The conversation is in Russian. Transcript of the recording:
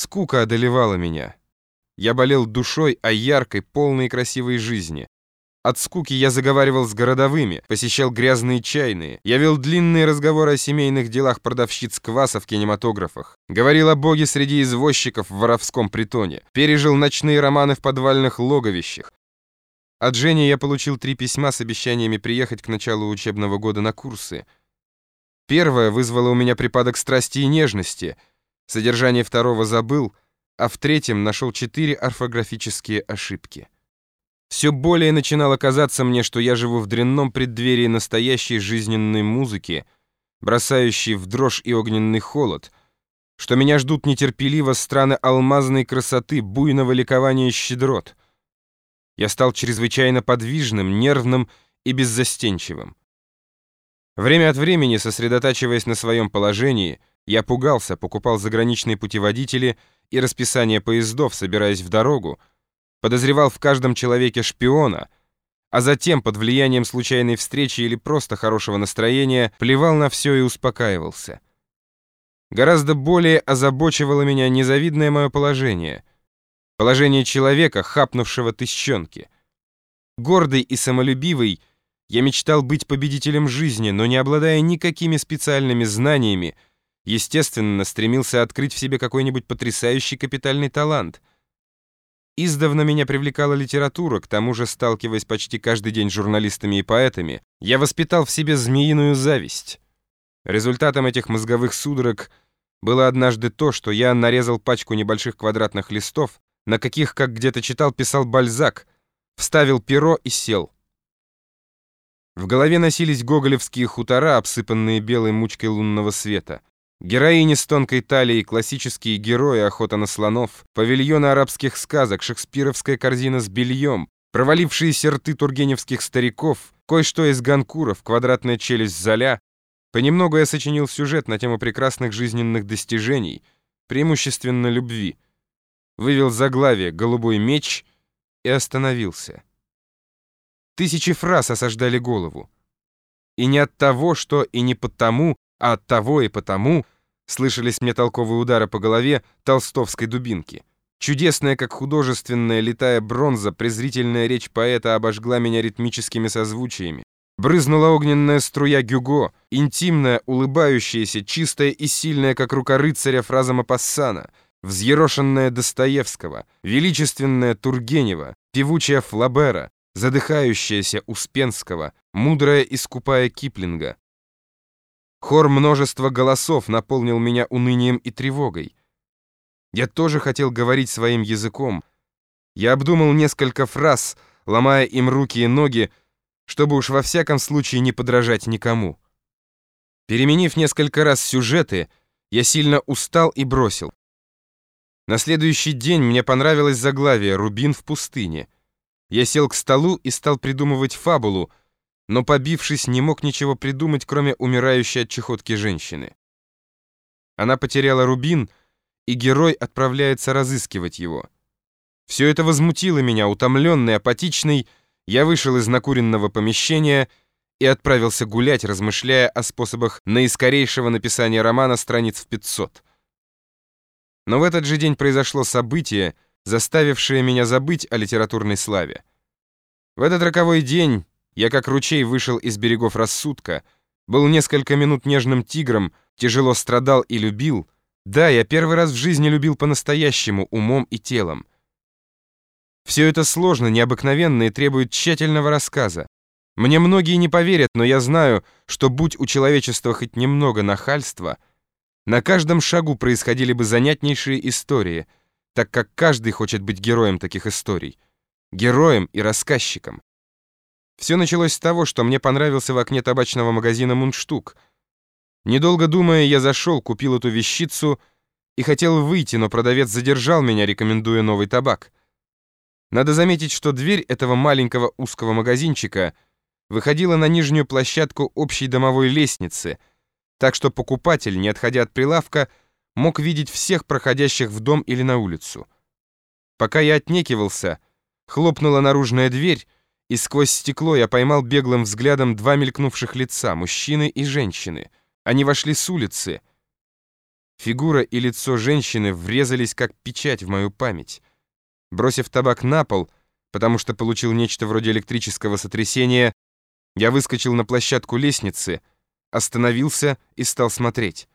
Скука одолевала меня. Я болел душой о яркой, полной и красивой жизни. От скуки я заговаривал с городовыми, посещал грязные чайные. Я вел длинные разговоры о семейных делах продавщиц кваса в кинематографах. Говорил о боге среди извозчиков в воровском притоне. Пережил ночные романы в подвальных логовищах. От Жени я получил три письма с обещаниями приехать к началу учебного года на курсы. Первое вызвало у меня припадок страсти и нежности. Содержание второго забыл, а в третьем нашел четыре орфографические ошибки. Все более начинало казаться мне, что я живу в дрянном преддверии настоящей жизненной музыки, бросающей в дрожь и огненный холод, что меня ждут нетерпеливо страны алмазной красоты, буйного ликования и щедрот. Я стал чрезвычайно подвижным, нервным и беззастенчивым. Время от времени, сосредотачиваясь на своем положении, я пугался, покупал заграничные путеводители и расписание поездов, собираясь в дорогу, подозревал в каждом человеке шпиона, а затем, под влиянием случайной встречи или просто хорошего настроения, плевал на все и успокаивался. Гораздо более озабочивало меня незавидное мое положение. Положение человека, хапнувшего тыщенки. Гордый и самолюбивый, я мечтал быть победителем жизни, но не обладая никакими специальными знаниями, естественно, стремился открыть в себе какой-нибудь потрясающий капитальный талант — Издавна меня привлекала литература, к тому же, сталкиваясь почти каждый день с журналистами и поэтами, я воспитал в себе змеиную зависть. Результатом этих мозговых судорог было однажды то, что я нарезал пачку небольших квадратных листов, на каких, как где-то читал, писал Бальзак, вставил перо и сел. В голове носились гоголевские хутора, обсыпанные белой мучкой лунного света. Героини с тонкой талией, классические герои, охота на слонов, павильоны арабских сказок, шекспировская корзина с бельем, провалившиеся рты тургеневских стариков, кое-что из ганкуров, квадратная челюсть Золя. Понемногу я сочинил сюжет на тему прекрасных жизненных достижений, преимущественно любви. Вывел заглавие «Голубой меч» и остановился. Тысячи фраз осаждали голову. И не от того, что и не потому, от того и потому слышались мне толковые удары по голове толстовской дубинки. Чудесная, как художественная летая бронза, презрительная речь поэта обожгла меня ритмическими созвучиями. Брызнула огненная струя Гюго, интимная, улыбающаяся, чистая и сильная, как рука рыцаря фраза Мапассана, взъерошенная Достоевского, величественная Тургенева, певучая Флабера, задыхающаяся Успенского, мудрая и скупая Киплинга, Хор множества голосов наполнил меня унынием и тревогой. Я тоже хотел говорить своим языком. Я обдумал несколько фраз, ломая им руки и ноги, чтобы уж во всяком случае не подражать никому. Переменив несколько раз сюжеты, я сильно устал и бросил. На следующий день мне понравилось заглавие «Рубин в пустыне». Я сел к столу и стал придумывать фабулу, но, побившись, не мог ничего придумать, кроме умирающей от чехотки женщины. Она потеряла рубин, и герой отправляется разыскивать его. Все это возмутило меня, утомленный, апатичный, я вышел из накуренного помещения и отправился гулять, размышляя о способах наискорейшего написания романа страниц в 500. Но в этот же день произошло событие, заставившее меня забыть о литературной славе. В этот роковой день я как ручей вышел из берегов рассудка, был несколько минут нежным тигром, тяжело страдал и любил. Да, я первый раз в жизни любил по-настоящему, умом и телом. Все это сложно, необыкновенно и требует тщательного рассказа. Мне многие не поверят, но я знаю, что будь у человечества хоть немного нахальства, на каждом шагу происходили бы занятнейшие истории, так как каждый хочет быть героем таких историй. Героем и рассказчиком. Все началось с того, что мне понравился в окне табачного магазина «Мундштук». Недолго думая, я зашел, купил эту вещицу и хотел выйти, но продавец задержал меня, рекомендуя новый табак. Надо заметить, что дверь этого маленького узкого магазинчика выходила на нижнюю площадку общей домовой лестницы, так что покупатель, не отходя от прилавка, мог видеть всех проходящих в дом или на улицу. Пока я отнекивался, хлопнула наружная дверь, и сквозь стекло я поймал беглым взглядом два мелькнувших лица, мужчины и женщины. Они вошли с улицы. Фигура и лицо женщины врезались как печать в мою память. Бросив табак на пол, потому что получил нечто вроде электрического сотрясения, я выскочил на площадку лестницы, остановился и стал смотреть.